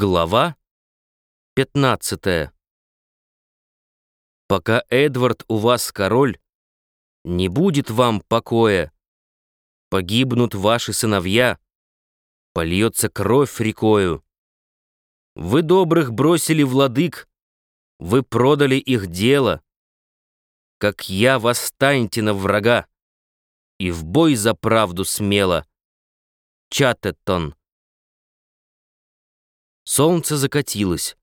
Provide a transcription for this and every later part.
Глава 15 Пока Эдвард у вас король, не будет вам покоя. Погибнут ваши сыновья, польется кровь рекою. Вы добрых бросили владык, вы продали их дело. Как я, восстаньте на врага, и в бой за правду смело. Чаттеттон. Солнце закатилось,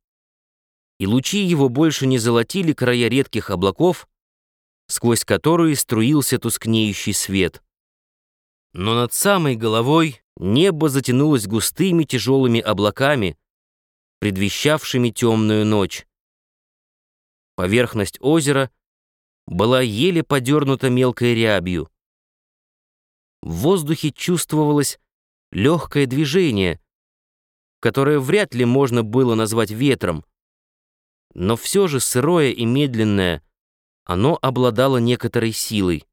и лучи его больше не золотили края редких облаков, сквозь которые струился тускнеющий свет. Но над самой головой небо затянулось густыми тяжелыми облаками, предвещавшими темную ночь. Поверхность озера была еле подернута мелкой рябью. В воздухе чувствовалось легкое движение — которое вряд ли можно было назвать ветром. Но все же сырое и медленное, оно обладало некоторой силой.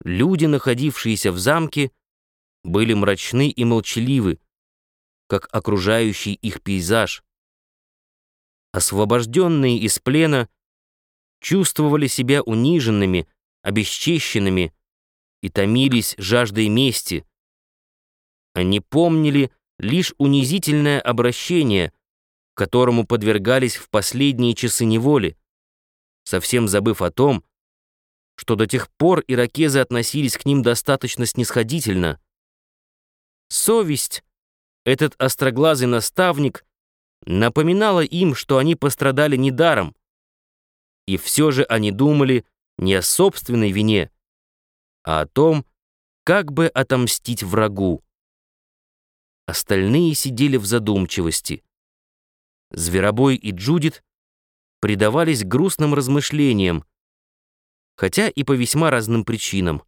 Люди, находившиеся в замке, были мрачны и молчаливы, как окружающий их пейзаж. Освобожденные из плена чувствовали себя униженными, обесчещенными и томились жаждой мести. Они помнили, лишь унизительное обращение, которому подвергались в последние часы неволи, совсем забыв о том, что до тех пор иракезы относились к ним достаточно снисходительно. Совесть, этот остроглазый наставник, напоминала им, что они пострадали недаром, и все же они думали не о собственной вине, а о том, как бы отомстить врагу. Остальные сидели в задумчивости. Зверобой и Джудит предавались грустным размышлениям, хотя и по весьма разным причинам.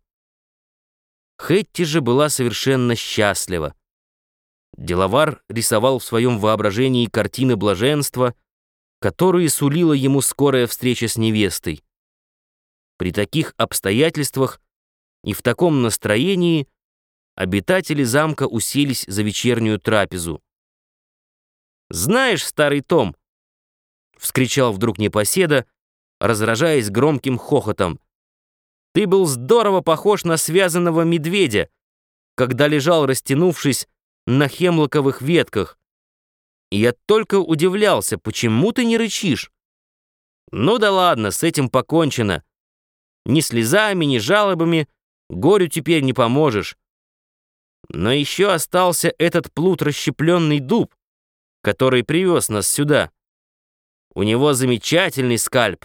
Хэтти же была совершенно счастлива. Деловар рисовал в своем воображении картины блаженства, которые сулила ему скорая встреча с невестой. При таких обстоятельствах и в таком настроении обитатели замка уселись за вечернюю трапезу. «Знаешь, старый Том!» — вскричал вдруг непоседа, разражаясь громким хохотом. «Ты был здорово похож на связанного медведя, когда лежал, растянувшись на хемлоковых ветках. И я только удивлялся, почему ты не рычишь? Ну да ладно, с этим покончено. Ни слезами, ни жалобами горю теперь не поможешь. Но еще остался этот плут расщепленный дуб, который привез нас сюда. У него замечательный скальп.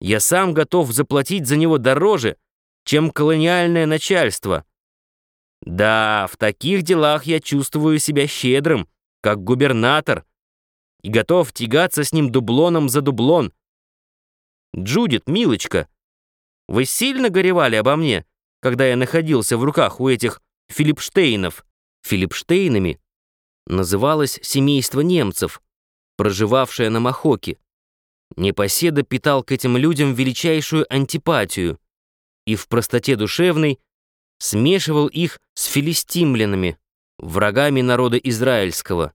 Я сам готов заплатить за него дороже, чем колониальное начальство. Да, в таких делах я чувствую себя щедрым, как губернатор, и готов тягаться с ним дублоном за дублон. Джудит, милочка, вы сильно горевали обо мне, когда я находился в руках у этих Филипштейнов. Филипштейнами называлось семейство немцев, проживавшее на Махоке. Непоседа питал к этим людям величайшую антипатию и в простоте душевной смешивал их с филистимлянами, врагами народа израильского.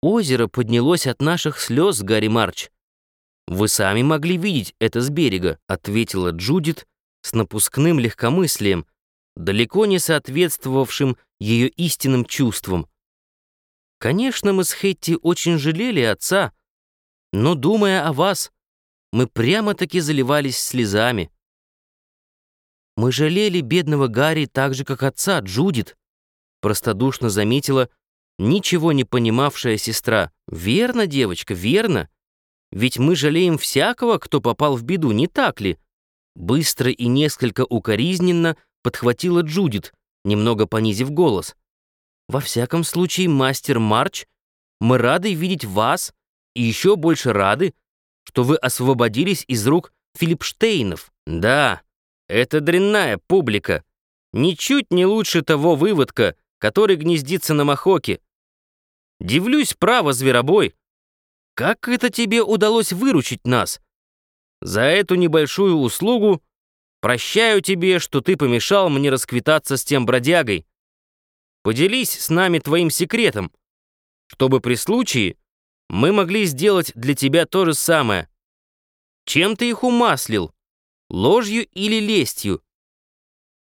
Озеро поднялось от наших слез, Гарри Марч. Вы сами могли видеть это с берега, ответила Джудит с напускным легкомыслием, далеко не соответствовавшим ее истинным чувствам. Конечно, мы с Хетти очень жалели отца, но, думая о вас, мы прямо-таки заливались слезами. Мы жалели бедного Гарри так же, как отца, Джудит, простодушно заметила ничего не понимавшая сестра. Верно, девочка, верно. Ведь мы жалеем всякого, кто попал в беду, не так ли? Быстро и несколько укоризненно — подхватила Джудит, немного понизив голос. «Во всяком случае, мастер Марч, мы рады видеть вас и еще больше рады, что вы освободились из рук Филипштейнов. Да, это дрянная публика. Ничуть не лучше того выводка, который гнездится на Махоке. Дивлюсь, право, зверобой. Как это тебе удалось выручить нас? За эту небольшую услугу Прощаю тебе, что ты помешал мне расквитаться с тем бродягой. Поделись с нами твоим секретом, чтобы при случае мы могли сделать для тебя то же самое. Чем ты их умаслил? Ложью или лестью?